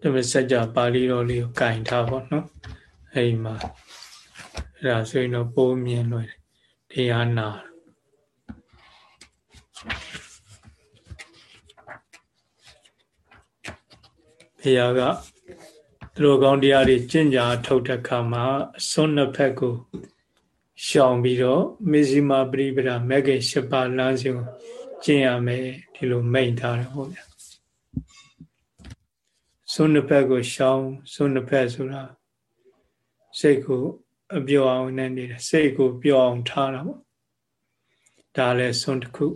ဓမ္မစကြာပါဠိတော်လေးကိုကင်ထားပါတော့အဲဒီမှာအဲ့ဒါဆိုရင်တော့ပိုးမြင်လို့တရားနာဘုရားကသူတို့ကောင်းတရားတွေကျင့်ကြထုတ်တဲ့ခါမှာအစွန်းနှစ်ဖက်ကိုရှောင်ပြီးတော့မေဇိမာပရိပဒမဂ္ဂင်၈ပါးလမ်းစဉ်ကိုကျင့်ရမယ်ဒီလိုမိန့်ထားတယ်ဟုတ်ဗျာ စွန်းနှစ်ဖက်ကိုရှောင်စွန်းနှစ်ဖက်ဆိုတာစိတ်ကိုအပြောင်းအောင်နဲ့နေတယ်စိတ်ကိုပြောင်းအောင်ထားတာပေါ့ဒါလည်းစွန်းတစ်ခု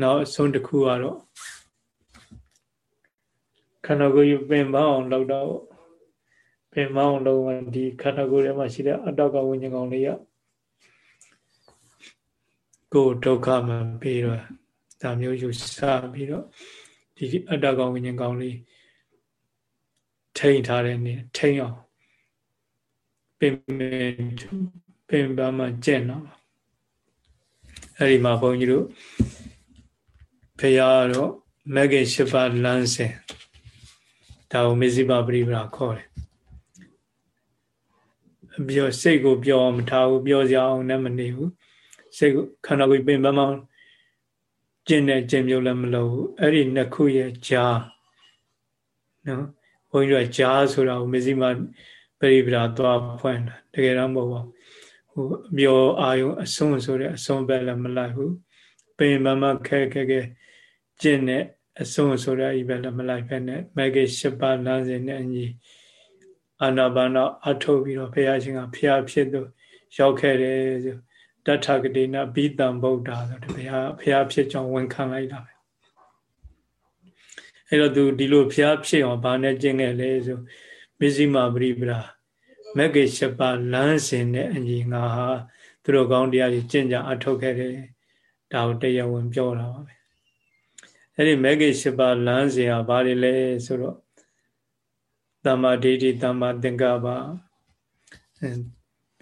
နောက်စွန်းတစ်ခုကတော့ခန္ဓာကိုယ်ယူပင်ပန်းအောင်လုပ်တော့ပင်ပန်းအောင်လုပ်ရင်ဒီခန္ဓာကိုယ်ထဲမှာရှိတဲ့အတ္တကဝိညာဉ်ကောင်လေးကကိုယ်ဒုက္ခမှပြီးတော့ဒါမျိုးယူဆပြီးတော့ ဒီအတ္တကောင်ဝိညာဉ်ကောင်လေးထိန်ထားတဲ့နေထိန်အောင်ပင်ပင်ပန်းမှကျင့်တော့အဲ့ဒီမှာဘုန်းကြီးတို့ဖရာတော့မဂ္ဂင်၈ပါးလမ်းစဉ်ဒါကိုမေဇိပပရိပရာခေါ်တယ်ပြောစိတ်ကိုပြောအောင်မထားဘူးပြောစရာအောင်လည်းမနေဘူးစိတ်ကိုခန္ဓာကိုယ်ပင်ပန်းမှ ကျင့်တဲ့ကျင့်မျိုးလည်းမလုပ်ဘူးအဲ့ဒီနှစ်ခုရဲ့ကြားနော်ဘုန်းကြီးတို့ကြားဆိုတာကိုမေဇိမပရိပရာသွားဖွင့်တာတကယ်တော့မဟုတ်ပါဘူးဟိုအပြောအာယုံအစွန်းဆိုတဲ့အစွန်းပဲလည်းမလိုက်ဘူးပင်ပန်းမှခဲခဲခဲကျင့်တဲ့အဆုံးဆိုရဤပဲလည်းမလိုက်ဖက်နဲ့မဂ္ဂင်၈ပါးလမ်းစဉ်နဲ့အညီအာနာပါနအထုတ်ပြီးတော့ဘုရားရှင်ကဖျားဖြစ်သူရောက်ခဲ့တယ်ဆို တထဂတိနာဘိတံဗုဒ္ဓဆိုတဲ့ဘုရားဘုရားဖြစ်ကြောင်းဝန်ခံလိုက်တာပဲအဲ့တော့သူဒီလိုဘုရားဖြစ်အောင်ဘာနဲ့ကျင့်ခဲ့လဲဆိုမစ္စည်းမပရိပရာမဂ္ဂင်၈ပါးလမ်းစဉ်နဲ့အညီငါဟာသူတို့ကောင်းတရားကြီးကျင့်ကြအထုတ်ခဲ့တယ်ဒါကိုတရားဝင်ပြောတာပါပဲအဲ့ဒီမဂ္ဂင်၈ပါးလမ်းစဉ်ဟာဘာတွေလဲဆိုတော့သမ္မာဒိဋ္ဌိသမ္မာသင်္ကပ္ပ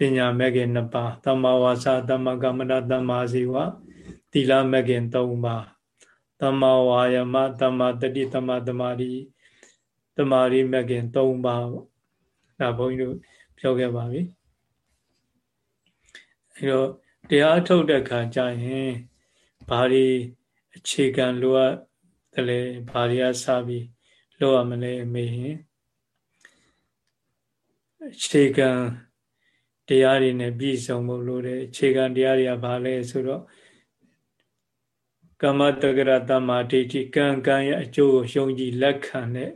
ပညာမဂ္ဂင်2ပါးသမ္မာဝါစာသမ္မာကမ္မန္တသမ္မာဇီဝသီလမဂ္ဂင်3ပါးသမ္မာဝါယမသမ္မာတတိသမ္မာသမာဓိသမာဓိမဂ္ဂင်3ပါးပေါ့ဒါဘုန်းကြီးတို့ပြောခဲ့ပါပြီအဲတော့တရားထုတ်တဲ့ခါကျရင်ဘာတွေအခြေခံလိုအပ်တယ်လဲဘာတွေကစပြီးလိုရမလဲမေးရင်အခြေခံ တရားတွေနဲ့ပြည့်စုံဖို့လိုတယ်အခြေခံတရားတွေကဘာလဲဆိုတော့ကမ္မတက္ကရတမဒိဋ္ဌိကံကံရဲ့အကျိုးကိုယုံကြည်လက်ခံတဲ့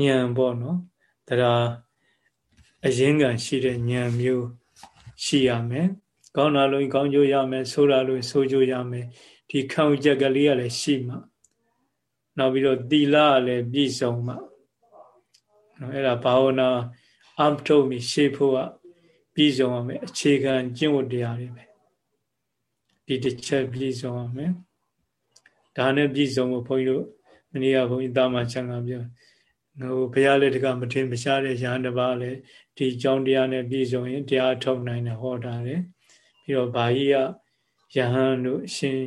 ဉာဏ်ပေါ့နော်တရားအရင်ကရှိတဲ့ဉာဏ်မျိုးရှိရမယ်ကောင်းတာလို့ကောင်းကျိုးရမယ်ဆိုးတာလို့ဆိုးကျိုးရမယ်ဒီခံယူချက်ကလေးကလည်းရှိမှနောက်ပြီးတော့သီလကလည်းပြည့်စုံမှနော်အဲ့ဒါဘာဝနာအပ်ထုတ်ပြီးရှေ့ဖို့က ပြည့်စုံရမယ်အခြေခံကျင့်ဝတ်တရားတွေပဲဒီတစ်ချက်ပြည့်စုံရမယ်ဒါနဲ့ပြည့်စုံဖို့ဘုန်းကြီးတို့မနေ့ကဘုန်းကြီးတာမချန်ကပြောဟိုဘုရားလက်တကမထင်မရှားတဲ့ရဟန်းတစ်ပါးလည်းဒီကြောင်းတရားနဲ့ပြည့်စုံရင်တရားထုတ်နိုင်တယ်ဟောတာတယ်ပြီးတော့ဘာကြီးကယဟန်တို့အရှင်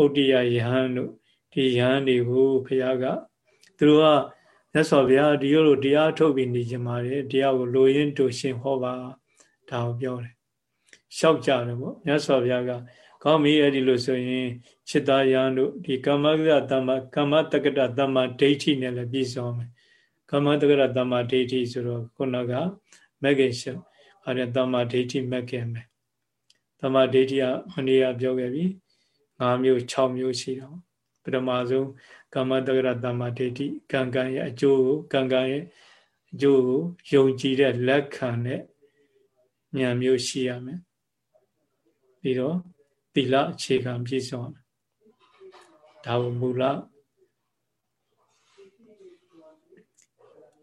ဥဒ္ဒယယဟန်တို့ဒီယဟန်တွေကိုဘုရားကသူတို့ကမြတ်စွာဘုရားဒီလိုတရားထုတ်ပြီးနေကြမှာတယ်တရားကိုလိုရင်းတူရှင်ဟောပါ ဒါကိုပြောတယ်လျှောက်ကြတယ်ပေါ့မြတ်စွာဘုရားကကောင်းပြီအဲ့ဒီလိုဆိုရင်จิตာယံတို့ဒီကမ္မကရတမ္မကမ္မတက္ကရတမ္မဒိဋ္ဌိနဲ့လည်းပြည့်စုံမယ်ကမ္မတက္ကရတမ္မဒိဋ္ဌိဆိုတော့ခုနကမဂ္ဂင်ရှအဲ့ဒါတမ္မဒိဋ္ဌိမဂ္ဂင်ပဲတမ္မဒိဋ္ဌိကမနေ့ကပြောခဲ့ပြီ၅မျိုး6မျိုးရှိတော့ပထမဆုံးကမ္မတက္ကရတမ္မဒိဋ္ဌိကံကံရဲ့အကျိုးကိုကံကံရဲ့အကျိုးကိုယုံကြည်တဲ့လက်ခံတဲ့ ဉာဏ်မျိုးရှိရမယ်ပြီးတော့သီလအခြေခံပြည့်စုံရမယ်ဒါကိုမူလ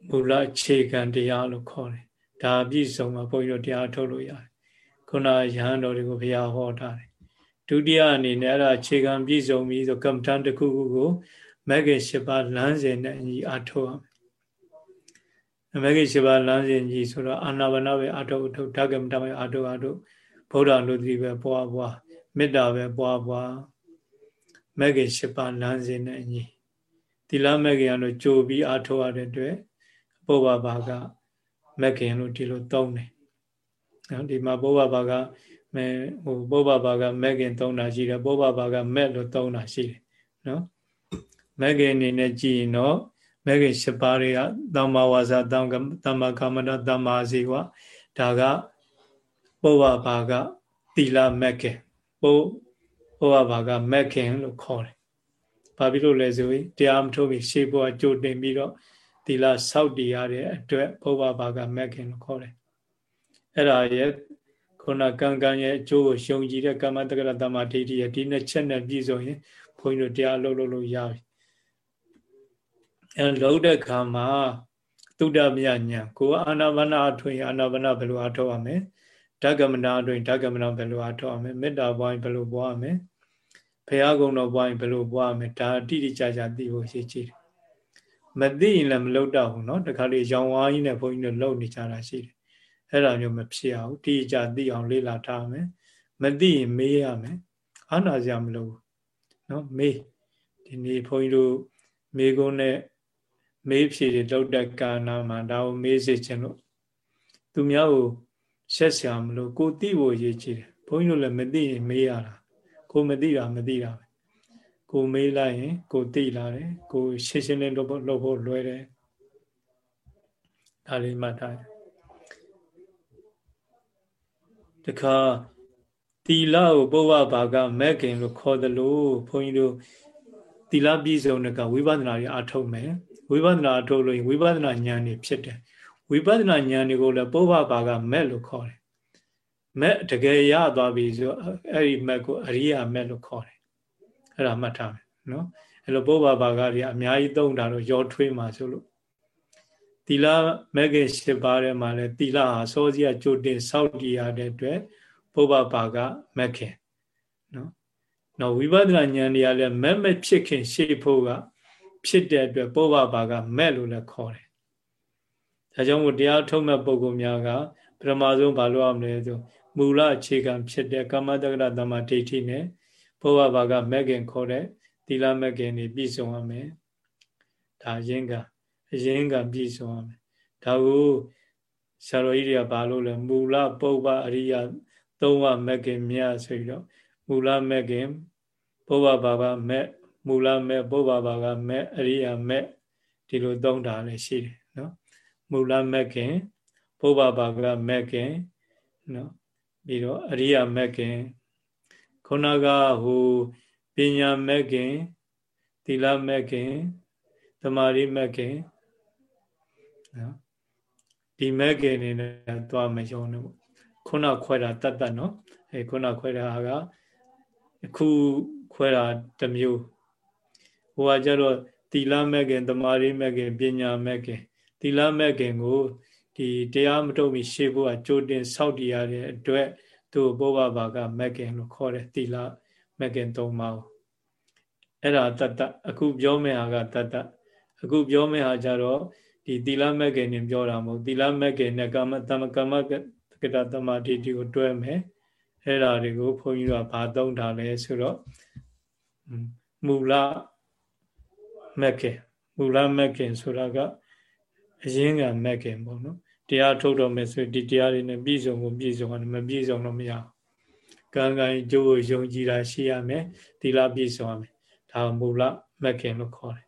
မူလအခြေခံတရားလို့ခေါ်တယ်ဒါပြည့်စုံမှာဘုန်းကြီးတို့တရားထုတ်လို့ရတယ်ခုနရဟန်းတော်တွေကိုဘုရားဟောထားတယ်ဒုတိယအနေနဲ့အဲ့ဒါအခြေခံပြည့်စုံပြီဆိုကမ္မထန်တစ်ခုခုကိုမဂ္ဂင်၈ပါးလမ်းစဉ်နဲ့အညီအထောက်ရမယ် မဂ္ဂင်၈ပါးလမ်းစဉ်ကြီးဆိုတော့အာနာပါနပဲအထောက်အထုတ်ဓကမ္မထပဲအထောက်အထုတ်ဗုဒ္ဓလူတိပဲပွားပွားမေတ္တာပဲပွားပွားမဂ္ဂင်၈ပါးလမ်းစဉ်နဲ့အညီသသီလမဲ့ခင်ကတော့ကြိုပြီးအားထုတ်ရတဲ့အတွက်ပုဗ္ဗဘာကမဲ့ခင်လို့ဒီလိုသုံးတယ်နော်ဒီမှာပုဗ္ဗဘာကမဲဟိုပုဗ္ဗဘာကမဲ့ခင်သုံးတာရှိတယ်ပုဗ္ဗဘာကမဲ့လို့သုံးတာရှိတယ်နော်မဲ့ခင်အနေနဲ့ကြည့်ရင်တော့ မဲ့ခင်၈ပါးတွေကသမ္မာဝါစာသမ္မာကမ္မန္တသမ္မာဇီဝဒါကပုဗ္ဗဘာကသီလမဲ့ခင်ပုပုဗ္ဗဘာကမဲ့ခင်လို့ခေါ်တယ်ဘာဖြစ်လို့လဲဆိုရင်တရားမထုတ်ပြီးရှေးဘဝကြိုတင်ပြီးတော့သီလစောက်တည်ရတဲ့အတွက်ဘုရားဘာကမဲ့ခင်လို့ခေါ်တယ်အဲ့ဒါရဲ့ခုနကံကံရဲ့အကျိုးကိုရှုံကြည့်တဲ့ကမ္မတက္ကရတမဒိဋ္ဌိရဲ့ဒီနှစ်ချက်နဲ့ပြည့်စုံရင်ဘုန်းကြီးတို့တရားလုပ်လို့လို့ရပြီ အဲလုံးတဲ့ခါမှာတုဒ္ဒမြညာကိုအာနာပါနာအထွင်အာနာပါနာဘယ်လိုအထောက်ရမလဲဓကမနာအထွင်ဓကမနာဘယ်လိုအထောက်ရမလဲမေတ္တာပွားရင်ဘယ်လိုပွားရမလဲဘုရားကုံတော်ပွားရင်ဘယ်လိုပွားရမလဲဒါတိတိကျကျသိဖို့ရှိကြည့်တယ်မသိရင်လည်းမလုပ်တော့ဘူးเนาะတခါလေရောင်ဝါးကြီးနဲ့ဘုန်းကြီးတို့လုပ်နေကြတာရှိတယ်အဲ့ဒါမျိုးမဖြစ်အောင်တိကျသိအောင်လေ့လာထားမယ်မသိရင်မေးရမယ်အာနာစရာမလိုဘူးเนาะမေးဒီနေ့ဘုန်းကြီးတို့မေးကုန်းနဲ့ မေးဖြေတွေလောက်တဲ့ကာလမှာဒါကိုမေးစေချင်လို့သူများကိုရှက်ဆရာမလို့ကိုသိဖို့ရည်ကြည်တယ်ဘုန်းကြီးတို့လည်းမသိရင်မေးရတာကိုမသိတာမသိတာပဲကိုမေးလိုက်ရင်ကိုသိလာတယ်ကိုရှင်းရှင်းလင်းလုပ်ဖို့လုပ်ဖို့လွယ်တယ်ဒါလေးမှတ်ထားတယ်တခါတီလာကိုပုဗ္ဗဘာကမဲ့ခင်လို့ခေါ်တယ်လို့ဘုန်းကြီးတို့တီလာပြည်စုံကဝိပဿနာတွေအထုတ်မယ် ဝိပဿနာအထုတ်လို့ရင်ဝိပဿနာဉာဏ်တွေဖြစ်တယ်ဝိပဿနာဉာဏ်တွေကိုလည်းပုဗ္ဗဘာကမဲ့လို့ခေါ်တယ်မဲ့တကယ်ရသွားပြီဆိုအဲ့ဒီမဲ့ကိုအရိယာမဲ့လို့ခေါ်တယ်အဲ့ဒါမှတ်ထားမယ်နော်အဲ့လိုပုဗ္ဗဘာကတွေအများကြီးသုံးတာတော့ရောထွေးမှာဆိုလို့တီလာမဂ္ဂင်၈ပါးထဲမှာလည်းတီလာဟာစောစီကကြိုတင်စောက်တည်ရတဲ့အတွက်ပုဗ္ဗဘာကမဂ္ဂင်နော်နော်ဝိပဿနာဉာဏ်တွေကလည်းမဲ့မဲ့ဖြစ်ခင်ရှေ့ဖို့က ဖြစ်တဲ့အတွက်ပုဗ္ဗဘာကမဲ့လို့လည်းခေါ်တယ်ဒါကြောင့်မို့တရားထုတ်မဲ့ပုဂ္ဂိုလ်များကပထမဆုံးဘာလို့ရမလဲဆိုမူလအခြေခံဖြစ်တဲ့ကမ္မတက္ကရတမဒိဋ္ဌိနဲ့ဘုရားဘာကမဂ္ဂင်ခေါ်တဲ့သီလမဂ္ဂင်တွေပြည့်စုံရမယ်ဒါရင်းကအရင်ကပြည့်စုံရမယ်ဒါကိုဆရာတော်ကြီးတွေကဘာလို့လဲမူလပုပ္ပအရိယသုံးဝမဂ္ဂင်မြတ်ဆိုပြီးတော့မူလမဂ္ဂင်ဘုရားဘာကမက် မူလမက်ဘုရားဘာကမက်အရိယမက်ဒီလိုသုံးတာလည်းရှိတယ်နော်မူလမက်ခင်ဘုရားဘာကမက်ခင်နော်ပြီးတော့အရိယမက်ခင်ခုနကဟိုပညာမက်ခင်သီလမက်ခင်သမာဓိမက်ခင်နော်ဒီမက်ခင်နေနဲ့သွားမယုံနဲ့ပေါ့ခုနခွဲတာတတ်တတ်နော်အဲခုနခွဲတာကအခုခွဲတာတစ်မျိုး ဟိုကကြတော့သီလမက်ခင်သမာဓိမက်ခင်ပညာမက်ခင်သီလမက်ခင်ကိုဒီတရားမထုတ်မီရှေ့ဖို့ကကြိုတင်စောင့်တည်ရတဲ့အတွက်သူ့ဘောဘဘာကမက်ကင်လို့ခေါ်တယ်သီလမက်ကင်၃ပါးအဲ့ဒါတတ္တအခုပြောမယ့်ဟာကတတ္တအခုပြောမယ့်ဟာကြတော့ဒီသီလမက်ကင်နဲ့ပြောတာမဟုတ်သီလမက်ကင်နဲ့ကာမတမကမကကတသမာဓိတိကိုတွဲမယ်အဲ့ဒါတွေကိုဘုန်းကြီးတို့ကဘာသုံးထားလဲဆိုတော့မူလ မက်ကင်မူလမက်ကင်ဆိုတာကအရင်ကမက်ကင်ပေါ့နော်တရားထုတ်တော့မယ်ဆိုဒီတရားတွေနဲ့ပြည့်စုံကိုပြည့်စုံတယ်မပြည့်စုံတော့မရဘူးကံကံကျိုးကိုယုံကြည်တာရှိရမယ်သီလပြည့်စုံရမယ်ဒါမူလမက္ခင်လို့ခေါ်တယ်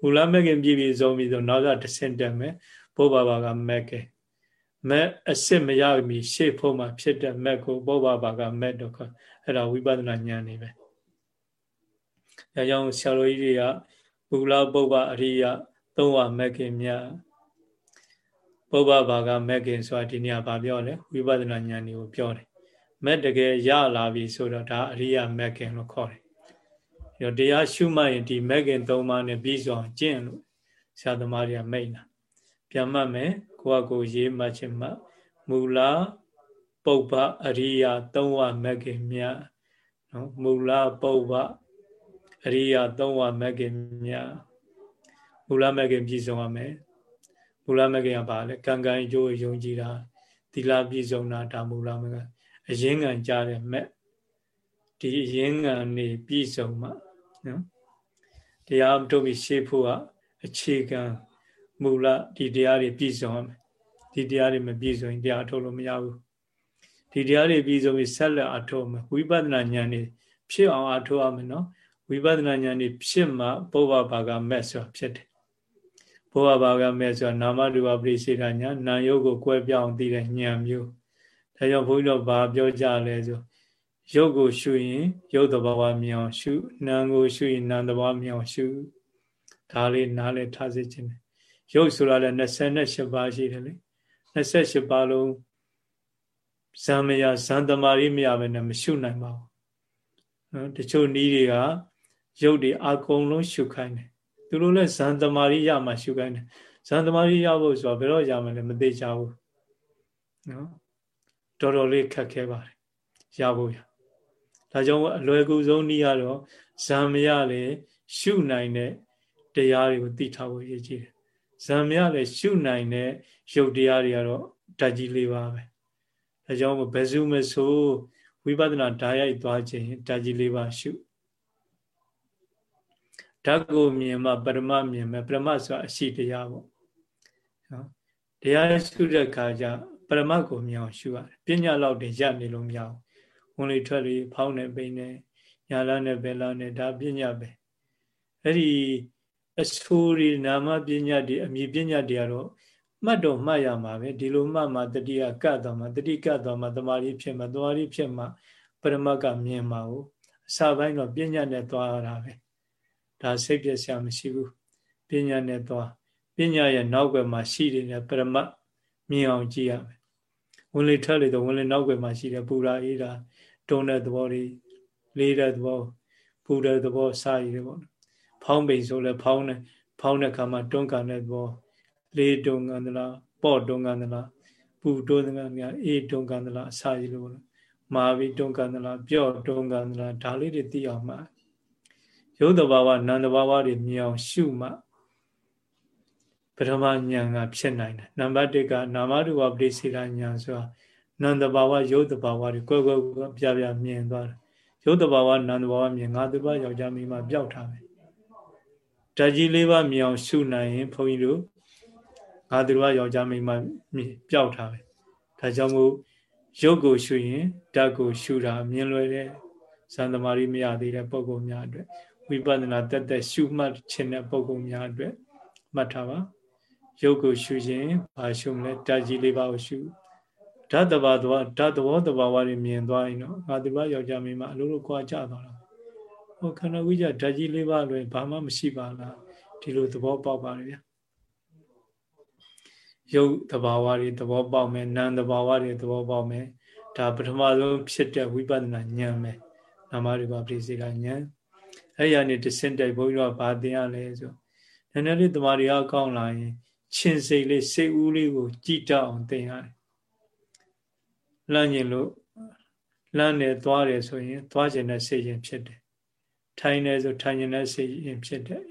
မူလမက္ခင်ပြည့်ပြည့်စုံပြီဆိုနောက်ကတဆင့်တက်မယ်ဘုရားဘာကမက္ခင်မက်အစစ်မရမီရှေ့ဖို့မှာဖြစ်တဲ့မက်ကိုဘုရားဘာကမက်တော့အဲ့ဒါဝိပဿနာဉာဏ်နေပဲအဲကြောင့်ဆရာတော်ကြီးတွေက မူလပုဗ္ဗအရိယသုံးဝမက္ခင်မြတ်ပုဗ္ဗဘာကမက်ကင်ဆိုတာဒီနေရာဗာပြောတယ်ဝိပဿနာဉာဏ်တွေကိုပြောတယ်မက်တကယ်ရလာပြီဆိုတော့ဒါအရိယာမက်ကင်လို့ခေါ်တယ်အဲတော့တရားရှုမှတ်ရင်ဒီမက်ကင်၃ပါးနဲ့ပြီးဆုံးကျင့်လို့ဆရာသမားတွေကမိတ်တာပြန်မှတ်မယ်ကိုကကိုရေးမှတ်ခြင်းမှမူလာပုပ္ပအရိယာ၃ဝမက်ကင်မြတ်နော်မူလာပုပ္ပ အရိယာ၃ဝမက်ကင်မြတ်မူလာမက်ကင်ပြီးဆုံးရမယ်မူလမဂ္ဂင်ကပါလေကံကံအကျိုးယုံကြည်တာသီလပြည့်စုံတာဒါမူလမဂ္ဂင်အရင်ကံကြားတဲ့မဲ့ဒီအရင်ကံနေပြည့်စုံမှနော်တတရားထုတ်ပြီးရှေ့ဖို့ကအခြေခံမူလဒီတရားတွေပြည့်စုံရမယ်ဒီတရားတွေမပြည့်စုံရင်တရားထုတ်လို့မရဘူးဒီတရားတွေပြည့်စုံပြီးဆက်လက်အထုတ်မယ်ဝိပဿနာဉာဏ်တွေဖြစ်အောင်အထုတ်ရမယ်နော် ဝိပဿနာဉာဏ်တွေဖြစ်မှပုဗ္ဗဘာကမက်ဆိုတာဖြစ်တယ်ပုဗ္ဗဘာကမက်ဆိုတာနာမရူပပရိစေတဉာဏ်နာယုတ်ကိုကွဲပြောင်းသိတဲ့ဉာဏ်မျိုးဒါကြောင့်ဘုန်းကြီးတို့ဘာပြောကြလဲဆိုရုပ်ကိုရှုရင်ရုပ်တဘာဝမြောင်ရှုနာမ်ကိုရှုရင်နာမ်တဘာဝမြောင်ရှုဒါလေးနားလဲထားစေခြင်းတယ်ရုပ်ဆိုတာလည်း28ပါးရှိတယ်လေ28ပါးလုံးဇံမယဇံတမာရီမရဘဲနဲ့မရှုနိုင်ပါဘူးနော်တချို့နည်းတွေက ရုပ်တွေအကုန်လုံးရှုခိုင်းတယ်သူတို့လည်းဇံတမာရီရမှရှုခိုင်းတယ်ဇံတမာရီရဖို့ဆိုတော့ဘယ်တော့ရမလဲမသိကြဘူးနော်တော်တော်လေးခက်ခဲပါတယ်ရဖို့ရဒါကြောင့်အလွယ်ကူဆုံးနည်းကတော့ဇံမရလေရှုနိုင်တဲ့တရားတွေကိုသိထားဖို့ရည်ကြီးတယ်ဇံမရလေရှုနိုင်တဲ့ရုပ်တရားတွေကတော့ဓာတ်ကြီးလေးပါပဲဒါကြောင့်ဘယ်စုမဆိုဝိပဿနာဓာတ်ရိုက်သွားခြင်းဓာတ်ကြီးလေးပါရှု ဓာတ်ကိုမြင်မှပရမမြင်မယ်ပရမဆိုတာအရှိတရားပေါ့နော်တရားရှုတဲ့အခါကျပရမတ်ကိုမြင်အောင်ရှုရတယ်ပညာလောက်တည်းရနေလို့မရဘူးဝင်လေထွက်လေဖောင်းနေပိနေညာလာနဲ့ဘယ်လာနဲ့ဒါပညာပဲအဲ့ဒီအဆိုးဒီနာမပညာတွေအမြင်ပညာတွေကတော့မှတ်တော့မှတ်ရမှာပဲဒီလိုမှတ်မှတတိယကတ်တော့မှတတိကတ်တော့မှတမာရီဖြစ်မှတမာရီဖြစ်မှပရမတ်ကမြင်မှာကိုအစာပိုင်းတော့ပညာနဲ့သွားရတာပဲ ဒါစိတ်ပြည့်စရာမရှိဘူးပညာနဲ့သွားပညာရဲ့နောက်ွယ်မှာရှိနေတဲ့ပရမတ်မြင်အောင်ကြည့်ရမယ်ဝင်လေထွက်လေတော့ဝင်လေနောက်ွယ်မှာရှိတဲ့ပူရာအေးတာတုံးတဲ့သဘောတွေလေးတဲ့သဘောပူတဲ့သဘောစာရည်တွေပေါ့ဖောင်းပိန်ဆိုလဲဖောင်းတဲ့ဖောင်းတဲ့ခါမှာတွန်းကန်တဲ့သဘောလေးတွန်းကန်သလားပေါ့တွန်းကန်သလားပူတွန်းကန်များအေးတွန်းကန်သလားအစာရည်လို့မာပြီးတွန်းကန်သလားပြော့တွန်းကန်သလားဒါလေးတွေသိအောင်မှာ ရုပ်တဘာဝနာမ်တဘာဝတွေမြင်အောင်ရှုမှပထမဉာဏ်ကဖြစ်နိုင်တယ်နံပါတ်1ကနာမရူပပရိစေတဉာဏ်ဆိုတာနန္တဘာဝရုပ်တဘာဝတွေကွယ်ကွယ်ပြပြမြင်သွားတယ်ရုပ်တဘာဝနန္တဘာဝမြင်ငါသူပါယောက်ျားမိန်းမပျောက်ထားမယ်ဓာကြီးလေးပါမြင်အောင်ရှုနိုင်ရင်ဘုန်းကြီးတို့ငါသူပါယောက်ျားမိန်းမပျောက်ထားမယ်ဒါကြောင့်မို့ရုပ်ကိုရှုရင်ဓာတ်ကိုရှုတာမြင်လွယ်တဲ့ဇန်သမารီမရသေးတဲ့ပုံကုများအတွက် ဝိပဿနာတက်တက်ရှုမှတ်ခြင်းတဲ့ပုံကုများအတွက်မှတ်ထားပါရုပ်ကိုရှုခြင်းဘာရှုမလဲဓာကြီးလေးပါကိုရှုဓာတ်တဘာသွားဓာတ်သဘောတဘာဝတွေမြင်သွားရင်တော့ငါဒီဘယောက်ျားမင်းမအလိုလိုကြွားကြသွားတာဟောခန္ဓာဝိကြဓာတ်ကြီးလေးပါလွယ်ဘာမှမရှိပါလားဒီလိုသဘောပေါက်ပါတယ်ဗျာရုပ်တဘာဝတွေသဘောပေါက်မယ်နာမ်တဘာဝတွေသဘောပေါက်မယ်ဒါပထမဆုံးဖြစ်တဲ့ဝိပဿနာဉာဏ်ပဲနာမရူပပရိစေကဉာဏ် အဲ့ရနေတဆင့်တိုက်ဘုန်းကြီးတို့ကဘာသင်ရလဲဆိုနည်းနည်းလေးတမာရီအကောင်းလာရင်ချင်းစိတ်လေးစိတ်ဦးလေးကို ကြည်တောက်အောင်သင်ရတယ်လမ်းကျင်လို့လမ်းနဲ့သွားတယ်ဆိုရင် သွားခြင်းနဲ့စိတ်ရင်ဖြစ်တယ်ထိုင်တယ်ဆိုထိုင်ခြင်းနဲ့စိတ်ရင်ဖြစ်တယ်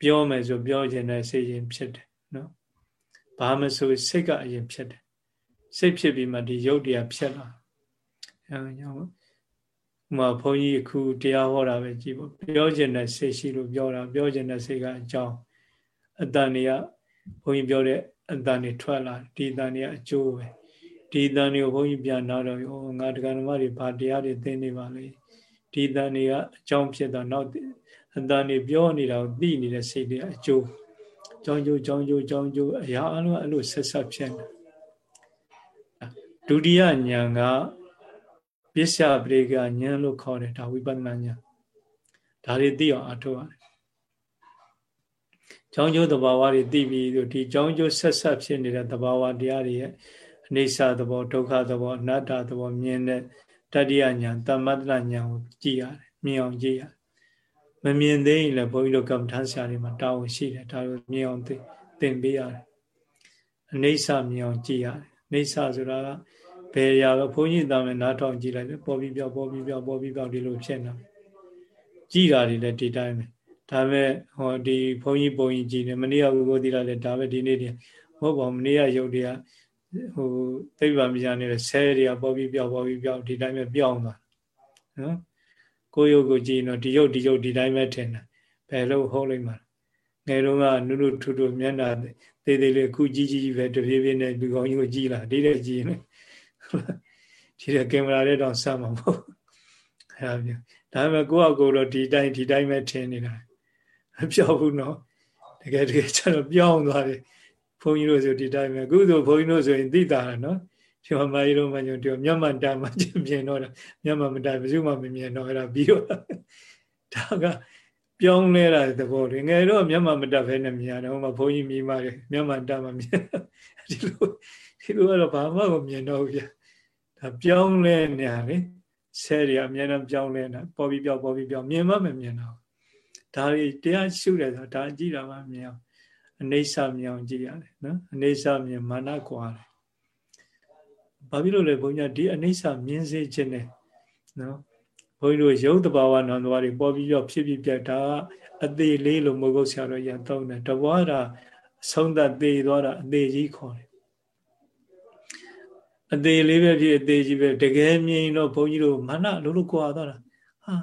ပြောမယ်ဆိုပြောခြင်းနဲ့စိတ်ရင်ဖြစ်တယ်နော်ဘာမဆိုစိတ်ကအရင်ဖြစ်တယ်စိတ်ဖြစ်ပြီးမှဒီရုပ်တရားဖြစ်လာအဲကြောင့်ဥ မာဘုန်းကြီးအခုတရားဟောတာပဲကြည်ပေါ့ပြောခြင်းနဲ့စိတ်ရှိလို့ပြောတာပြောခြင်းနဲ့စိတ်ကအကြောင်းအတန်တွေကဘုန်းကြီးပြောတဲ့အတန်တွေထွက်လာဒီအတန်တွေကအကျိုးပဲဒီတန်တွေကိုဘုန်းကြီးပြန်နာတော့ဩငါဒကာဓမ္မတွေဘာတရားတွေသင်နေပါလေဒီတန်တွေကအကြောင်းဖြစ်တော့နောက်အတန်တွေပြောနေတာကိုသိနေတဲ့စိတ်တွေအကျိုးကြောင်းကျိုးကြောင်းကျိုးကြောင်းကျိုးအရာအလုံးအဲ့လိုဆက်ဆက်ဖြစ်နေဒုတိယဉာဏ်က ပစ္စယပရိကဉာဏ်လို့ခေါ်တယ်ဒါဝိပဿနာဉာဏ်ဒါတွေသိအောင်အထောက်ရတယ်ကြောင်းကျိုးသဘာဝတွေသိပြီးဒီကြောင်းကျိုးဆက်ဆက်ဖြစ်နေတဲ့သဘာဝတရားတွေရဲ့အိဋ္ဌသဘောဒုက္ခသဘောအနတ္တသဘောမြင်တဲ့တတိယဉာဏ်တမ္မတ္တဉာဏ်ကိုကြည့်ရတယ်မြင်အောင်ကြည့်ရတယ်မမြင်သေးရင်လည်းဘုန်းကြီးတို့ကမ္မထမ်းဆရာတွေမှာတာဝန်ရှိတယ်ဒါကိုမြင်အောင်သင်ပေးရတယ်အိဋ္ဌမြင်အောင်ကြည့်ရတယ်အိဋ္ဌဆိုတာက ဘယ်ရာပဲဘုန်းကြီးတာမယ်နားထောင်ကြည့်လိုက်တယ်ပေါ်ပြီးပြောက်ပေါ်ပြီးပြောက်ပေါ်ပြီးပြောက်ဒီလိုဖြစ်နေကြည့်တာတွေလည်းဒီတိုင်းပဲဒါပဲဟောဒီဘုန်းကြီးပုံကြီးကြည့်နေမနေ့ကဘုကိုသီလာလည်းဒါပဲဒီနေ့တည်းမဟုတ်ပါဘူးမနေ့ကရုပ်တွေကဟိုသိပ္ပံပညာနေတဲ့ဆဲတွေကပေါ်ပြီးပြောက်ပေါ်ပြီးပြောက်ဒီတိုင်းပဲပြောင်းသွားနော်ကိုယုတ်ကိုကြည့်တော့ဒီယုတ်ဒီယုတ်ဒီတိုင်းပဲထင်တယ်ဘဘယ်လိုဟုတ်လိမ့်မှာငယ်တော့ကနုနုထူထူမျက်နှာသေးသေးလေးအခုကြီးကြီးပဲတပြေးပြေးနဲ့လူကောင်းကြီးကိုကြည့်လာဒီတဲ့ကြည့်နေ ဒီတဲ့ကင်မရာလေးတော့ဆက်မှာမဟုတ်အဲ့ဒါမျိုးဒါပေမဲ့ကိုယ့်အကိုတော့ဒီတိုင်းဒီတိုင်းပဲထင်နေတာမပြောက်ဘူးနော်တကယ်တကယ်ကျတော့ပြောင်းသွားတယ်ဘုန်းကြီးတို့ဆိုဒီတိုင်းပဲအခုဆိုဘုန်းကြီးတို့ဆိုရင်သိတာနော်ဒီမှာမကြီးတို့မှညို့ဒီမျက်မှန်တမ်းမှမြင်တော့တာမျက်မှန်မတမ်းဘယ်သူမှမမြင်တော့အဲ့ဒါပြီးတော့ဒါကပြောင်းလဲတာသဘောတွေငယ်တော့မျက်မှန်မတတ်ဘဲနဲ့မြင်ရတယ်ဟိုမှာဘုန်းကြီးမြင်ပါတယ်မျက်မှန်တမ်းမှမြင်ဒီလိုဒီလိုကတော့ဘာမှမမြင်တော့ဘူးဗျာ ဒါပြောင်းလဲနေရလေဆဲတွေအများနဲ့ပြောင်းလဲနေတာပေါ်ပြီးပြောင်းပေါ်ပြီးပြောင်းမြင်မှမမြင်တော့ဒါတွေတရားရှုတယ်ဆိုတာဒါကြည့်တာမှမြင်အောင်အနေဆာမြင်အောင်ကြည့်ရတယ်နော်အနေဆာမြင်မာနကွာတယ်ဘာဖြစ်လို့လဲဘုန်းကြီးဒီအနေဆာမြင်စေခြင်းနဲ့နော်ဘုန်းကြီးတို့ရုပ်တဘာဝနာမ်သွားတွေပေါ်ပြီးတော့ဖြစ်ပြီးပြတ်တာအသေးလေးလို့မဟုတ်ဆရာတော်ရသုံးတယ်တဘွားတာအဆုံးသတ်သေးသွားတာအသေးကြီးခေါ်တယ် အသေးလေးပဲဖြစ်အသေးကြီးပဲတကယ်မြင်တော့ဘုန်းကြီးတို့မာနလို့လို့ကြွာသွားတာဟာ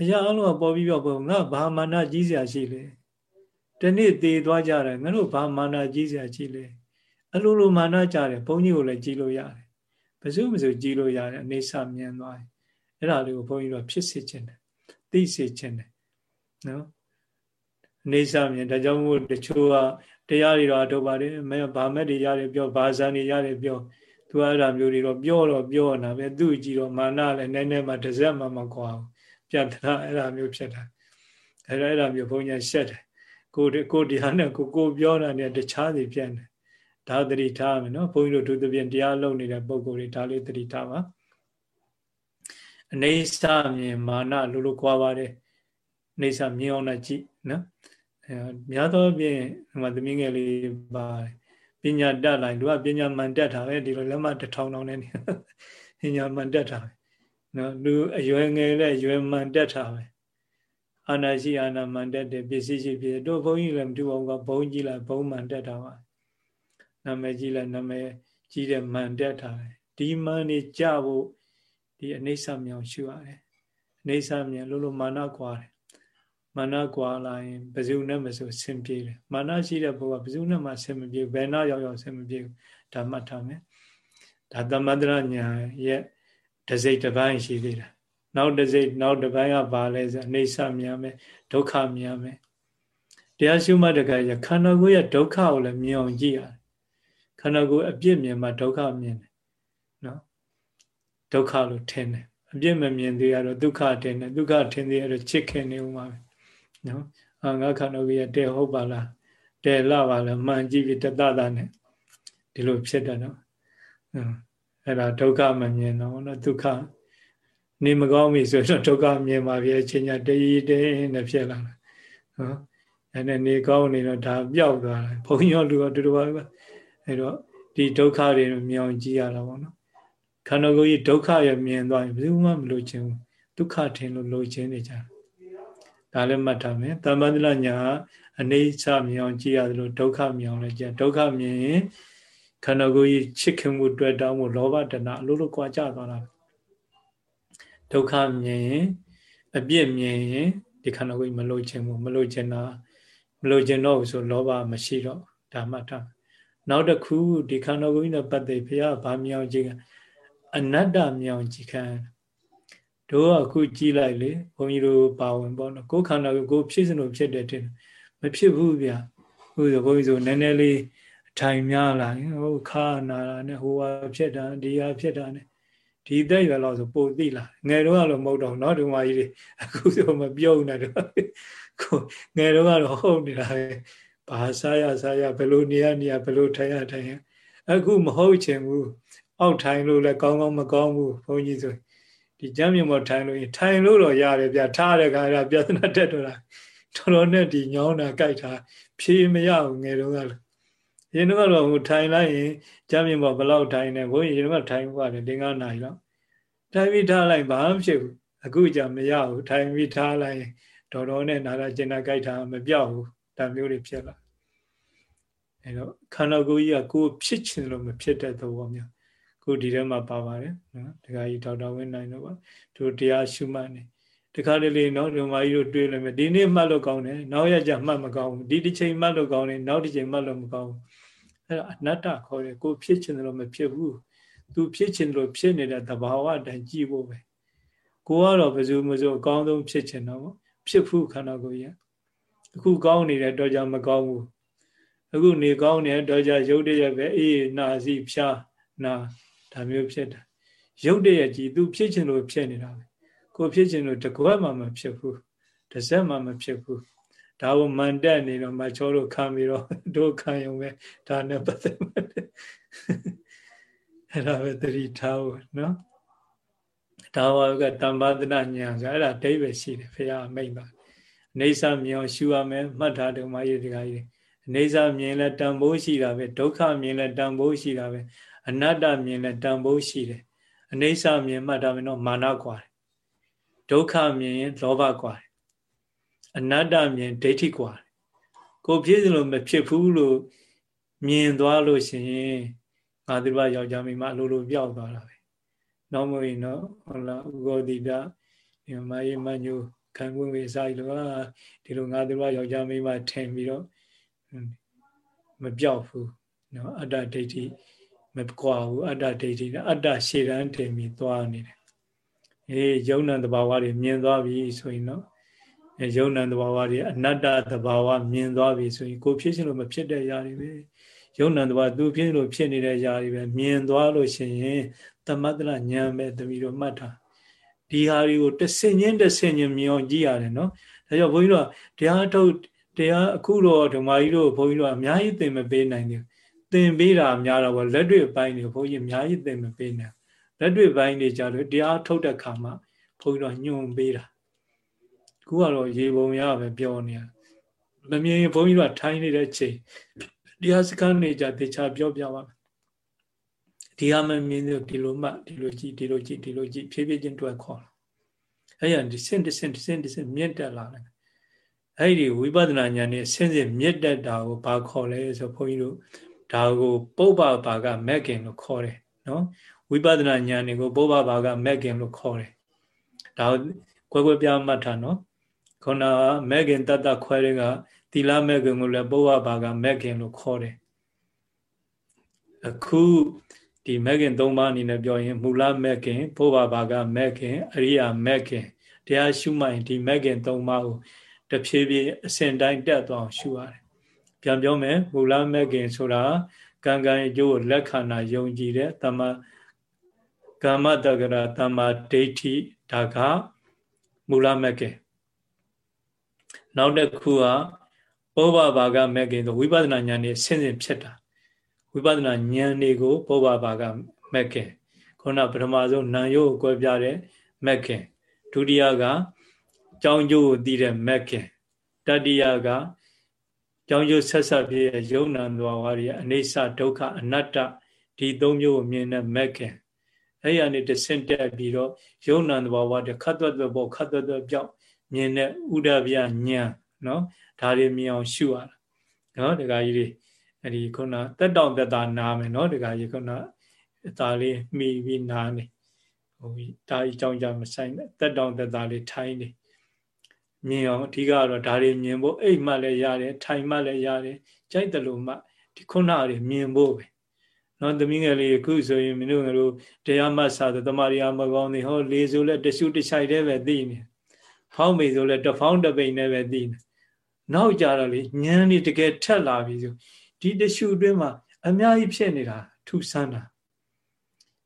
အရာအလုံးကပေါ်ပြီးပြောပေါ်ငါဘာမာနကြီးစရာရှိလဲဒီနေ့သေးသွားကြတယ်ငါတို့ဘာမာနကြီးစရာရှိလဲအလိုလိုမာနကြတယ်ဘုန်းကြီးကိုလည်းကြည်လို့ရတယ်ဘယ်သူမှမဆိုကြည်လို့ရတယ်အနေဆမြင်သွားတယ်အဲ့ဒါလေးကိုဘုန်းကြီးတို့ဖြစ်စေခြင်းတယ်သိစေခြင်းတယ်နော်အနေဆမြင်ဒါကြောင့်မို့တချို့ကတရားတွေတော့တော့ပါတယ်မဲဗာမက်တွေရတယ်ပြောဗာဇန်တွေရတယ်ပြော သူအဲ့ဒါမျိုးတွေတော့ပြောတော့ပြောနေတာပဲသူ့ကြည့်တော့မာနလည်းနည်းနည်းမှတစ်စက်မှမကွာဘူးပြတ်တာအဲ့ဒါမျိုးဖြစ်တာအဲ့ဒါအဲ့ဒါမျိုးဘုန်းကြီးရှက်တယ်ကိုကိုတရားနဲ့ကိုကိုပြောတာနဲ့တခြားစီပြတ်တယ်ဒါသတိထားမယ်နော်ဘုန်းကြီးတို့ဒုသဖြင့်တရားလုပ်နေတဲ့ပုံကိုယ်တွေဒါလေးသတိထားပါအနေစာမြင်မာနလိုလိုကွာပါတယ်အနေစာမြင်အောင်လည်းကြည့်နော်အဲများသောဖြင့်ဟိုမှာသမီးငယ်လေးပါတယ် ပညာတက်လိုက်သူကပညာမှန်တက်တာပဲဒီလိုလက်မတစ်ထောင်တောင်နဲ့ပညာမှန်တက်တာပဲနော်လူအရွယ်ငယ်နဲ့ရွယ်မှန်တက်တာပဲအာနာရှိအာနာမှန်တက်တယ်ပစ္စည်းရှိပစ္စည်းတို့ဘုန်းကြီးလည်းမတူအောင်ကဘုန်းကြီးလိုက်ဘုံမှန်တက်တာပါနာမည်ကြီးလိုက်နာမည်ကြီးတဲ့မှန်တက်တာပဲဒီမှန်နေကြဖို့ဒီအနိစ္စမြောင်ရှုရတယ်အနိစ္စမြောင်လို့လို့မာနကွာတယ် မာနကွာလာရင်ဘယ်သူနဲ့မဆိုဆင်ပြေတယ်မာနရှိတဲ့ဘုရားဘယ်သူနဲ့မှဆင်မပြေဘယ်နာရောက်ရောက်ဆင်မပြေဒါမှတ်ထားမယ်ဒါသမန္တရညာရဲ့တစိတ်တစ်ပိုင်းရှိသေးတယ်နောက်တစိတ်နောက်တစ်ပိုင်းကဘာလဲဆိုအိဋ္ဌမြန်မယ်ဒုက္ခမြန်မယ်တရားရှုမှတ်တခါကျခန္ဓာကိုယ်ရဲ့ဒုက္ခကိုလည်းမြင်အောင်ကြည့်ရတယ်ခန္ဓာကိုယ်အပြစ်မြင်မှဒုက္ခမြင်တယ်နော်ဒုက္ခလို့ထင်တယ်အပြစ်မမြင်သေးရတော့ဒုက္ခထင်တယ်ဒုက္ခထင်သေးရတော့ချစ်ခင်နေဦးမှာပဲ နော်အာငါခန္ဓာကိုယ်ရဲ့တဲဟုတ်ပါလားတဲလာပါလားမှန်ကြည့်ပြီးတတတာနဲ့ဒီလိုဖြစ်တယ်နော်အဲ့ဒါဒုက္ခမမြင်တော့နော်ဒုက္ခနေမကောင်းပြီဆိုတော့ဒုက္ခမြင်ပါပြီအချင်းချင်းတည်တည်နဲ့ဖြစ်လာတယ်နော်အဲ့နဲ့နေကောင်းနေတော့ဒါပျောက်သွားတယ်ဘုံရောလူရောတူတူပါပဲအဲ့တော့ဒီဒုက္ခတွေမြောင်ကြည့်ရတာပေါ့နော်ခန္ဓာကိုယ်ကြီးဒုက္ခရမြင်သွားရင်ဘယ်သူမှမလို့ခြင်းဘူးဒုက္ခထင်လို့လို့ခြင်းနေကြ ဒါလည်းမှတ်ထားမယ်တမ္ပန္တလညာအနေချမြောင်ကြည့်ရတယ်လို့ဒုက္ခမြောင်လည်းကြည့်ဒုက္ခမြင်ရင်ခန္ဓာကိုယ်ကြီးချစ်ခင်မှုတွေ့တောင်းမှုလောဘတဏအလိုလိုကြွားကြသွားတာဒုက္ခမြင်ရင်အပြစ်မြင်ရင်ဒီခန္ဓာကိုယ်မလို့ခြင်းဘူးမလို့ခြင်းတာမလို့ခြင်းတော့ဆိုလောဘမရှိတော့ဒါမှတ်ထားနောက်တစ်ခုဒီခန္ဓာကိုယ်နဲ့ပတ်သက်ဘုရားဗာမြောင်ခြင်းကအနတ္တမြောင်ကြည်ခံ တို့ကအခုကြည်လိုက်လေဘုန်းကြီးတို့ပါဝင်ပေါ့နော်ကိုယ်ခန္ဓာကိုကိုယ်ဖြစ်စလို့ဖြစ်တယ်တင်မဖြစ်ဘူးဗျာအခုဆိုဘုန်းကြီးဆိုနည်းနည်းလေးအထိုင်များလာဟိုခါနာတာနဲ့ဟိုဟာဖြစ်တာဒီဟာဖြစ်တာနဲ့ဒီသက်ရွယ်လောက်ဆိုပိုသိလာငယ်တော့ကတော့မဟုတ်တော့နော်ဒီမကြီးတွေအခုဆိုမပြုံးနေတော့ကိုငယ်တော့ကတော့ဟုတ်နေတာပဲဘာစားရစားရဘယ်လိုနေရနေရဘယ်လိုထိုင်ရထိုင်ရအခုမဟုတ်ချင်ဘူးအောက်ထိုင်လို့လည်းကောင်းကောင်းမကောင်းဘူးဘုန်းကြီးဆို ဒီကျမ်းမြေပေါ်ထိုင်လို့ရင်ထိုင်လို့တော့ရတယ်ဗျထားတဲ့ခါကျပြဿနာတက်တော့တာတော်တော်နဲ့ဒီညောင်းတာကြိုက်တာဖြေမရဘူးငယ်တော့ကလို့ရင်တော့ဟိုထိုင်လိုက်ရင်ကျမ်းမြေပေါ်ဘလောက်ထိုင်နေဘုန်းကြီးရင်တော့ထိုင်ဖို့ရတယ်တင်္ဂနာရီလောက်ထိုင်ပြီးထားလိုက်ဘာမှဖြစ်ဘူးအခုကြမရဘူးထိုင်ပြီးထားလိုက်တော်တော်နဲ့နာတာကျင်တာကြိုက်တာမပြောက်ဘူးဒါမျိုးတွေဖြစ်လာအဲတော့ခန္ဓာကိုယ်ကြီးကကိုယ်ဖြစ်ချင်လို့မဖြစ်တဲ့သဘောမျိုး ခုဒီထဲမှာပါပါတယ်နော်ဒကာကြီးဒေါက်တာဝင်းနိုင်တော့ပါသူတရားရှုမှတ်နေတတခါတလေနော်ဒီမာကြီးတို့တွေးလိုက်မယ်ဒီနေ့မှတ်လို့ကောင်းတယ်နောက်ရကြမှတ်မကောင်းဘူးဒီတစ်ချိန်မှတ်လို့ကောင်းတယ်နောက်တစ်ချိန်မှတ်လို့မကောင်းဘူးအဲ့ဒါအနတ္တခေါ်တယ်ကိုဖြစ်ချင်တယ်လို့မဖြစ်ဘူးသူဖြစ်ချင်တယ်လို့ဖြစ်နေတဲ့သဘာဝအတိုင်းကြည့်ဖို့ပဲကိုကတော့ဘယ်သူမှဆိုအကောင်းဆုံးဖြစ်ချင်တော့ဖြစ်ဖို့ခန္ဓာကိုယ်ကြီးအခုကောင်းနေတဲ့တော့ကြမကောင်းဘူးအခုနေကောင်းနေတဲ့တော့ကြရုပ်တရက်ပဲအေးနာစီဖြားနာ ဒါမျိုးဖြစ်တာရုပ်တရက်ကြီးသူဖြစ်ချင်လို့ဖြစ်နေတာပဲကိုဖြစ်ချင်လို့တကွက်မှမဖြစ်ဘူးတစ်စက်မှမဖြစ်ဘူးဒါကိုမန်တက်နေတော့မချောလို့ခံပြီးတော့တို့ခံရုံပဲဒါနဲ့ပတ်သက်အဲ့ဒါပဲသတိထားဖို့နော်ဒါဝကတမ္ပဒနာညာဆိုအဲ့ဒါအဓိပ္ပာယ်ရှိတယ်ဖရာမိတ်ပါအနေစာမြင်အောင်ရှုရမယ်မှတ်ထားတယ်မကြီးဒီကကြီးအနေစာမြင်လဲတန်ဖိုးရှိတာပဲဒုက္ခမြင်လဲတန်ဖိုးရှိတာပဲ အနတ္တမြင်လဲတန်ဖိုးရှိတယ်အနေစာမြင်မှတ်တာမယ်နော်မာနကွာတယ်ဒုက္ခမြင်ရင်လောဘကွာတယ်အနတ္တမြင်ဒိဋ္ဌိကွာတယ်ကိုဖြစ်စလို့မဖြစ်ဘူးလို့မြင်သွားလို့ရှိရင်ငါတို့ဘာယောက်ျားမိန်းမအလိုလိုပြောက်သွားတာပဲနောက်မဟုတ်နော်ဟုတ်လားဥဂောတိတဒီမယေမညိုခံခွင့်ဝေစာကြီးလို့ဒီလိုငါတို့ဘာယောက်ျားမိန်းမထင်ပြီးတော့မပြောက်ဘူးနော်အတ္တဒိဋ္ဌိ မကွာဘူးအတ္တဒိဋ္ဌိနဲ့အတ္တရှေ့တန်းတင်ပြီးသွားနေတယ်အေးယုံနံတဘာဝတွေမြင်သွားပြီဆိုရင်တော့ယုံနံတဘာဝတွေအနတ္တတဘာဝမြင်သွားပြီဆိုရင်ကိုဖြစ်ရှင်လို့မဖြစ်တဲ့ຢာတွေပဲယုံနံတဘာသူဖြစ်လို့ဖြစ်နေတဲ့ຢာတွေပဲမြင်သွားလို့ရှိရင်သမတ္တရဉာဏ်ပဲတမီတော့မှတ်တာဒီဟာတွေကိုတဆင်ချင်းတဆင်ချင်းမြင်အောင်ကြည့်ရတယ်နော်ဒါကြောင့်ဘုန်းကြီးတို့တရားထုတ်တရားအခုတော့ဓမ္မကြီးတို့ဘုန်းကြီးတို့အများကြီးသင်မပေးနိုင်ဘူး သင်ပေးတာများတော့လက်တွေ့ပိုင်းတွေဘုန်းကြီးအများကြီးသင်မပေးနိုင်လက်တွေ့ပိုင်းတွေကြလို့တရားထုတ်တဲ့ခါမှာဘုန်းကြီးတို့ညွန်ပေးတာခုကတော့ရေပုံရပဲပြောနေတာမမြင်ဘုန်းကြီးတို့ထိုင်းနေတဲ့ချိန်တရားစခန်းနေကြတေချာပြောပြပါမယ်ဒီဟာမမြင်လို့ဒီလိုမှဒီလိုကြည့်ဒီလိုကြည့်ဒီလိုကြည့်ဖြည်းဖြည်းချင်းတွက်ခေါ်လာအဲ့ရဒီစင်တစင်တစင်တစင်မြင့်တက်လာတယ်အဲ့ဒီဝိပဿနာဉာဏ်နဲ့ဆင်းဆင်းမြင့်တက်တာကိုဘာခေါ်လဲဆိုဘုန်းကြီးတို့ ဒါကိုပုပ္ပဘာကမက်ကင်လို့ခေါ်တယ်နော်ဝိပဿနာဉာဏ်တွေကိုပုပ္ပဘာကမက်ကင်လို့ခေါ်တယ်ဒါကိုကွယ်ကွယ်ပြမှတ်ထားနော်ခုနမက်ကင်တတ္တခွဲတွေကသီလမက်ကင်ကိုလည်းပုပ္ပဘာကမက်ကင်လို့ခေါ်တယ်အခုဒီမက်ကင်၃ပါးအနေနဲ့ပြောရင်မူလမက်ကင်ပုပ္ပဘာကမက်ကင်အရိယာမက်ကင်တရားရှုမှရင်ဒီမက်ကင်၃ပါးကိုတဖြည်းဖြည်းအစဉ်တိုင်းတက်သွားအောင်ရှုရတယ် ပြန်ပြောမယ်မူလမက်ကင်ဆိုတာကံကံအကျိုးလက်ခံတာယုံကြည်တဲ့တမကာမတက္ကရာတမ္မာဒိဋ္ဌိဒါကမူလမက်ကင်နောက်တစ်ခုကပောဘဘာကမက်ကင်ဆိုဝိပဿနာဉာဏ်နဲ့ဆင်းဆင်းဖြစ်တာဝိပဿနာဉာဏ်တွေကိုပောဘဘာကမက်ကင်ခုနပထမဆုံးနာယုတ်ကိုကြွပြတဲ့မက်ကင်ဒုတိယကကြောင်းကျိုးကိုသိတဲ့မက်ကင်တတိယက ကြောင်းကျိုးဆက်ဆက်ဖြစ်ရဲ့ယုံနံသွားဝါရီအနေဆဒုက္ခအနတ္တဒီသုံးမျိုးကိုမြင်တဲ့မက်ကင်အဲ့ရနေတဆင့်တက်ပြီးတော့ယုံနံသဘာဝတခတ်သွက်သွက်ပေါ့ခတ်သွက်သွက်ပြောက်မြင်တဲ့ဥဒဗျညံနော်ဒါတွေမြင်အောင်ရှုရတာနော်ဒကာကြီးတွေအဲ့ဒီခုနတက်တောင်တက်တာနားမယ်နော်ဒကာကြီးခုနအသားလေးမှီပြီးနားနေဟိုဒါကြီးကြောင်းကြမဆိုင်တက်တောင်တက်တာလေးထိုင်းနေ မြင်အောင်အဓိကတော့ဒါတွေမြင်ဖို့အိတ်မှလည်းရတယ်ထိုင်မှလည်းရတယ်ကြိုက်တယ်လို့မှဒီခုနတွေမြင်ဖို့ပဲနော်သမီးငယ်လေးအခုဆိုရင်မင်းတို့ငါတို့တရားမှတ်စာသမာရိယာမကောင်းသေးဟောလေဆိုလဲတရှုတချိုက်တည်းပဲသိနေဖောင်းမိဆိုလဲတဖောင်းတပိန်နဲ့ပဲသိနေနောက်ကြတော့လေဉာဏ်นี่တကယ်ထက်လာပြီဆိုဒီတရှုအတွင်းမှာအများကြီးဖြစ်နေတာထူဆန်းတာ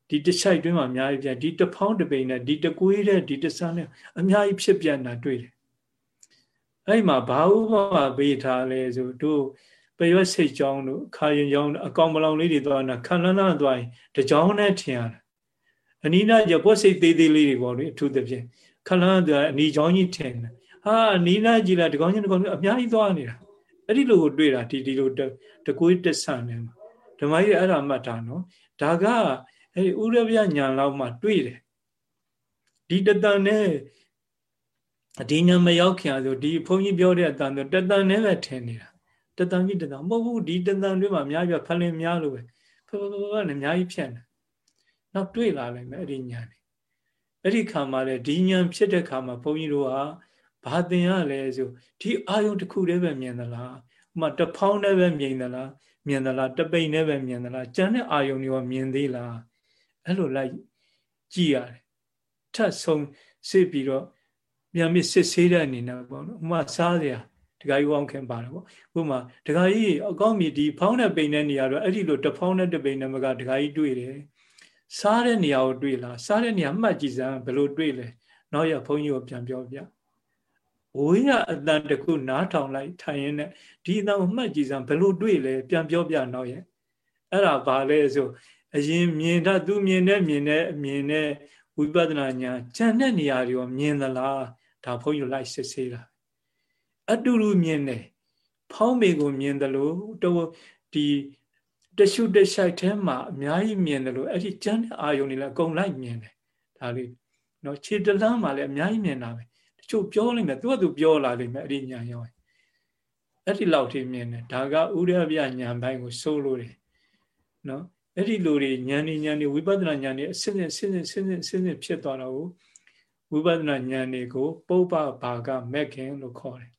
ဒီတချိုက်တွင်းမှာအများကြီးပြဒီတဖောင်းတပိန်နဲ့ဒီတကွေးတဲ့ဒီတဆန်းနဲ့အများကြီးဖြစ်ပြန်တာတွေ့တယ် အဲ့မှာဘာဥပမာပေးထားလဲဆိုတို့ပရွက်စိတ်ကြောင်းတို့ခါရင်ကြောင်းအကောင်မလောင်လေးတွေသွားတာခံလန်းလန်းသွားရင်တကြောင်းနဲ့ထင်ရတယ်အနီးနားကျပွက်စိတ်သေးသေးလေးတွေပေါ့လေအထူးသဖြင့်ခလန်းသွားအနီကြောင်းကြီးထင်တယ်ဟာအနီးနားကြည့်လာတကောင်ချင်းတကောင်ချင်းအများကြီးသွားနေတာအဲ့ဒီလိုကိုတွေ့တာဒီဒီလိုတကွေးတဆန်နေမှာဓမ္မကြီးအဲ့ဒါမှတ်တာနော်ဒါကအဲ့ဒီဥရပြညာလောက်မှတွေ့တယ်ဒီတတန်နဲ့ ဒီညာမရောက်ခင်ဆိုဒီဘုန်းကြီးပြောတဲ့အတန်ဆိုတတန်နဲ့ပဲထင်နေတာတတန်ကြီးတတန်မဟုတ်ဘူးဒီတတန်တွေမှာအများကြီးဖလင်များလို့ပဲဖဖဖဖနဲ့အများကြီးဖြန့်တယ်နောက်တွေ့လာလိမ့်မယ်အဲ့ဒီညာနေအဲ့ဒီခါမှာလေဒီဉာဏ်ဖြစ်တဲ့ခါမှာဘုန်းကြီးတို့ကဘာသင်ရလဲဆိုဒီအာယုံတစ်ခုတည်းပဲမြင်သလားဥမာတဖောင်းနဲ့ပဲမြင်သလားမြင်သလားတပိန်နဲ့ပဲမြင်သလားကြံတဲ့အာယုံတွေကမြင်သေးလားအဲ့လိုလိုက်ကြည့်ရတယ်ထပ်ဆုံးစစ်ပြီးတော့ ပြန်ပြီးစစ်ဆေးတဲ့အနေနဲ့ပေါ့နော်ဥမာစားစရာဒကာကြီးဝေါခင်ပါတယ်ပေါ့ဥမာဒကာကြီးအကောင်းမြည်ဒီဖောင်းတဲ့ပိန်တဲ့နေရာတော့အဲ့ဒီလိုတဖောင်းတဲ့တပိန်နဲ့မကဒကာကြီးတွေ့တယ်စားတဲ့နေရာကိုတွေ့လားစားတဲ့နေရာမှတ်ကြည့်စမ်းဘယ်လိုတွေ့လဲနောက်ရဘုန်းကြီးကိုပြန်ပြောပြဝိညာအတန်တခုနားထောင်လိုက်ထိုင်ရင်နဲ့ဒီအတန်ကိုမှတ်ကြည့်စမ်းဘယ်လိုတွေ့လဲပြန်ပြောပြနောက်ရအဲ့ဒါဘာလဲဆိုအရင်မြင်တတ်သူမြင်တဲ့မြင်တဲ့အမြင်နဲ့ဝိပဿနာဉာဏ်ကြံတဲ့နေရာတွေရောမြင်သလား ဒါဘုန်းကြီးလိုက်စစ်ဆေးတာအတူတူမြင်တယ်ဖောင်းပေကိုမြင်တယ်လို့တော့ဒီတရှုတရှိုက်ထဲမှာအများကြီးမြင်တယ်လို့အဲ့ဒီကျန်းတဲ့အာယုန်တွေလည်းအကုန်လိုက်မြင်တယ်ဒါလေးနော်ခြေတလန်းမှာလည်းအများကြီးမြင်တာပဲတချို့ပြောလိုက်မယ်သူကသူပြောလာလိမ့်မယ်အဲ့ဒီညာရောအဲ့ဒီလောက်ထိမြင်တယ်ဒါကဥရပြညာဘိုင်းကိုစိုးလို့တယ်နော်အဲ့ဒီလူတွေညာနေညာနေဝိပဿနာညာနေအစစ်စစ်စစ်စစ်စစ်စစ်ဖြစ်သွားတာကို ဝိပဿနာဉာဏ်တွေကိုပုပ္ပဘာကမက်ခင်လို့ခေါ်တယ်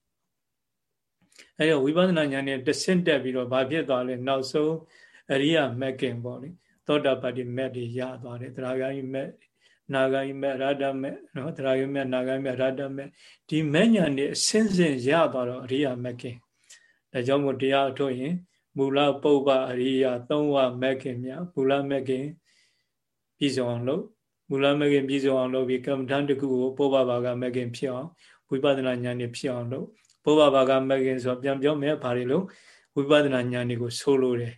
အဲ့တော့ဝိပဿနာဉာဏ်နဲ့တဆင့်တက်ပြီးတော့ဘာဖြစ်သွားလဲနောက်ဆုံးအရိယမက်ခင်ပေါ့လေသောတာပတ္တိမက်တွေရသွားတယ်သရဂိုင်းမက်နာဂိုင်းမက်ရတ္တမက်နော်သရဂိုင်းမက်နာဂိုင်းမက်ရတ္တမက်ဒီမက်ညာနဲ့အစင်းစင်ရသွားတော့အရိယမက်ခင်ဒါကြောင့်မို့တရားထုတ်ရင်မူလပုပ္ပအရိယသုံးဝမက်ခင်မြမူလမက်ခင်ပြည်စုံအောင်လုပ် မူလမက်ခင်ပြည်စုံအောင်လုပ်ပြီးကမ္မဋ္ဌာန်းတစ်ခုကိုပုပ္ပဘာကမက်ခင်ဖြစ်အောင်ဝိပဿနာဉာဏ်နဲ့ဖြစ်အောင်လုပ်ပုပ္ပဘာကမက်ခင်ဆိုပြန်ပြောမယ်ဘာတွေလို့ဝိပဿနာဉာဏ်တွေကိုဆိုလိုတယ်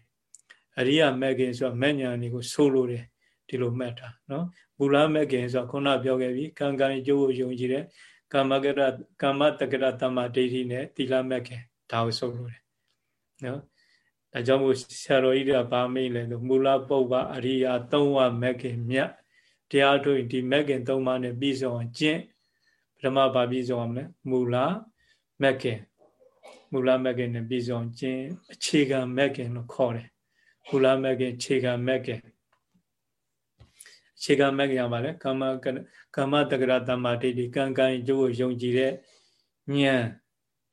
အရိယမက်ခင်ဆိုမက်ဉာဏ်တွေကိုဆိုလိုတယ်ဒီလိုမှတ်တာနော်မူလမက်ခင်ဆိုခုနပြောခဲ့ပြီကံကံအကျိုးကိုယုံကြည်တဲ့ကာမကရကာမတက္ကရတမဒိဋ္ဌိနဲ့သီလမက်ခင်ဒါကိုဆိုလိုတယ်နော်ဒါကြောင့်မို့ဆရာတော်ကြီးကဗာမိတ်လဲလို့မူလပုပ္ပအရိယာ၃ဝမက်ခင်မြတ် တရားထုတ်ဒီမက်ခင်၃ပါးနဲ့ပြီးဆုံးအောင်ကျင့်ပထမဘာပြီးဆုံးအောင်လဲမူလမက်ခင်မူလမက်ခင်နဲ့ပြီးဆုံးကျင့်အခြေခံမက်ခင်လို့ခေါ်တယ်မူလမက်ခင်အခြေခံမက်ခင်အခြေခံမက်ခင်ရပါလေကာမကာမတက္ကရတမ္မာဒိဋ္ဌိကံကံကျိုးကိုယုံကြည်တဲ့ဉာဏ်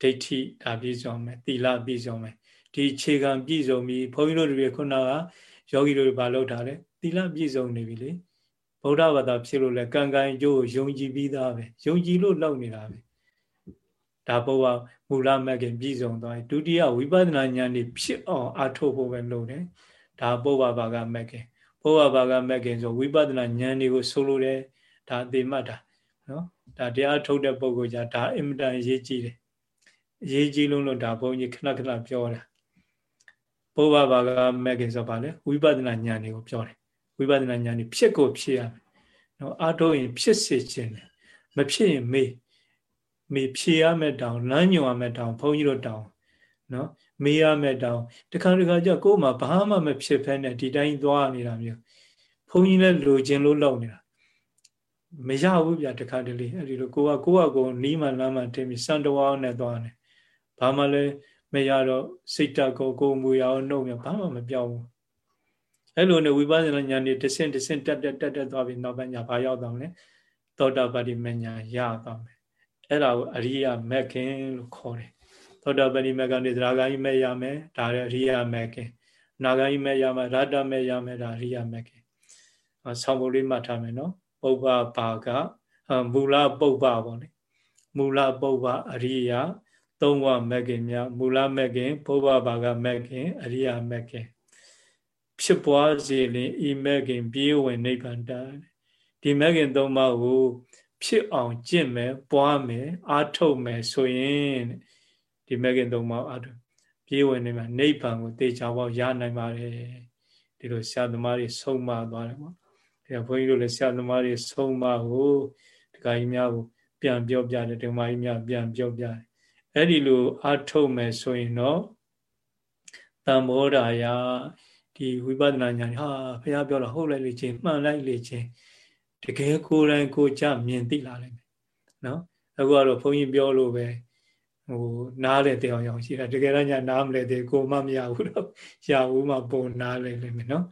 ဒိဋ္ဌိဒါပြီးဆုံးမယ်သီလပြီးဆုံးမယ်ဒီခြေခံပြည့်စုံပြီဘုန်းကြီးတို့တွေခုနကယောဂီတို့ဘာလုပ်တာလဲသီလပြည့်စုံနေပြီလေ ဗုဒ္ဓဘာသာဖြစ်လို့လဲကံကံအကျိုးကိုယုံကြည်ပြီးသားပဲယုံကြည်လို့လောက်နေတာပဲဒါဘောကမူလမဂ်ခင်ပြည့်စုံသွားဒုတိယဝိပဿနာဉာဏ်นี่ဖြစ်အောင်အထုတ်ဖို့ပဲလုပ်တယ်ဒါဘောဘာဘာကမဂ်ခင်ဘောဘာဘာကမဂ်ခင်ဆိုဝိပဿနာဉာဏ်တွေကိုဆိုလိုတယ်ဒါအသေးမှတ်တာနော်ဒါတရားထုတ်တဲ့ပုဂ္ဂိုလ်じゃဒါအင်မတန်အရေးကြီးတယ်အရေးကြီးလုံးလို့ဒါဘုန်းကြီးခဏခဏပြောတာဘောဘဘာကမက်ကင်ဆိုပါလေဝိပဿနာဉာဏ်တွေကိုပြောတယ် ဝိပဿနာဉာဏ်တွေဖြစ်ကိုဖြစ်ရမယ်နော်အာထုတ်ရင်ဖြစ်စေခြင်းတယ်မဖြစ်ရင်မေးမေးဖြေရမယ်တောင်လမ်းညွန်ရမယ်တောင်ဘုန်းကြီးတို့တောင်နော်မေးရမယ်တောင်တခါတခါကျကိုယ်မှာဘာမှမဖြစ်ဖဲနဲ့ဒီတိုင်းသွားနေတာမျိုးဘုန်းကြီးလည်းလိုချင်လို့လောက်နေတာမရဘူးဗျတခါတလေအဲ့ဒီလိုကိုကကိုကကိုနီးမှလမ်းမှတင်ပြီးစံတော်အောင်နဲ့သွားတယ်ဘာမှလည်းမရတော့စိတ်တကိုကိုမူရအောင်နှုတ်မြဘာမှမပြောင်းဘူး အဲ့လိုနဲ့ဝိပဿနာဉာဏ်นี่တဆင့်တဆင့်တက်တက်တက်တက်သွားပြီးနောက်ပိုင်းညာဘာရောက်တော့လဲသောတာပတိမညာရသွားမယ်အဲ့ဒါကိုအရိယာမက်ခင်လို့ခေါ်တယ်သောတာပတိမက်ကနေသရဂိုင်းမဲ့ရမယ်ဒါလည်းအရိယာမက်ခင်နာဂိုင်းမဲ့ရမယ်ရတ္တမဲ့ရမယ်ဒါအရိယာမက်ခင်ဆောင်းပုံလေးမှတ်ထားမယ်နော်ပုပ္ပဘာကမူလပုပ္ပပေါ့လေမူလပုပ္ပအရိယာသုံးဝမက်ကင်မြမူလမက်ကင်ဘုဘဘာကမက်ကင်အရိယာမက်ကင် ဖြစ်ပွားစေလင်ဤမက်ကင်ပြေးဝင်နိဗ္ဗာန်တဒီမက်ကင်သုံးပါးကို ဖြစ်အောင်ကျင့်မယ်ပွားမယ်အားထုတ်မယ်ဆိုရင်ဒီမက်ကင်သုံးပါးအားထုတ်ပြေးဝင်နေမှာနိဗ္ဗာန်ကိုတေချာပေါက်ရနိုင်ပါတယ်ဒီလိုဆရာသမားတွေဆုံးမသွားတယ်ပေါ့ဒါဘုန်းကြီးတို့လည်းဆရာသမားတွေဆုံးမကိုဒကာကြီးများကိုပြန်ပြောပြတယ်ဒကာမကြီးများပြန်ပြောပြတယ်အဲ့ဒီလိုအထုတ်မယ်ဆိုရင်တော့တမ္မောဓာယ ဒီဝိပဿနာဉာဏ်ဟာဘုရားပြောတာဟုတ်လိုက်လေချင်းမှန်လိုက်လေချင်းတကယ်ကိုယ်တိုင်ကိုကြမြင်သိလာလိမ့်မယ်နော်အခုကတော့ဘုန်းကြီးပြောလို့ပဲဟိုနားလေတဲ့အောင်ရှိတာတကယ်တော့ညာနားမလဲတဲ့ကိုမှမရဘူးတော့ရဘူးမှပုံနားလေလိမ့်မယ်နော်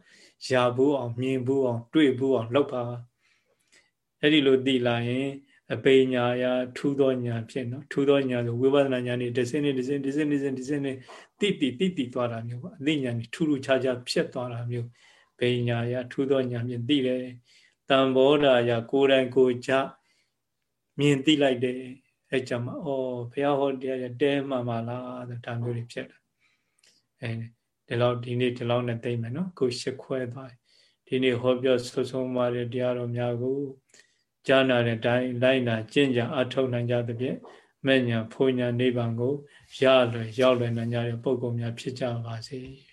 ရဘူးအောင်မြင်ဘူးအောင် တွေ့ဘူးအောင်လုပ်ပါအဲ့ဒီလိုသိလာရင် အပိညာယထူးသောညာဖြစ်နော်ထူးသောညာဆိုဝိပဿနာညာနေတစ်စင်းနဲ့တစ်စင်းတစ်စင်းတစ်စင်းတစ်စင်းနဲ့တိတိတိတိသွားတာမျိုးပေါ့အသိညာနေထူးထူးခြားခြားဖြစ်သွားတာမျိုးပိညာယထူးသောညာမြင်သိတယ်တံဘောဓာယကိုယ်တိုင်ကိုကြမြင်သိလိုက်တယ်အဲကြမှာဩဘုရားဟောတရားတဲမှန်ပါလားဒါမျိုးတွေဖြစ်တယ်အဲဒီလောက်ဒီနေ့ဒီလောက်နဲ့သိမ့်မယ်နော်ကိုရှစ်ခွဲသွားဒီနေ့ဟောပြောဆွဆုံးပါတဲ့တရားတော်များကို ကြားနာတဲ့အတိုင်းလိုက်နာကျင့်ကြအထောက်နိုင်ကြသဖြင့်မဲ့ညာဖုန်ညာနိဗ္ဗာန်ကိုရလွယ်ရောက်လွယ်နိုင်ကြတဲ့ပုဂ္ဂိုလ်များဖြစ်ကြပါစေ။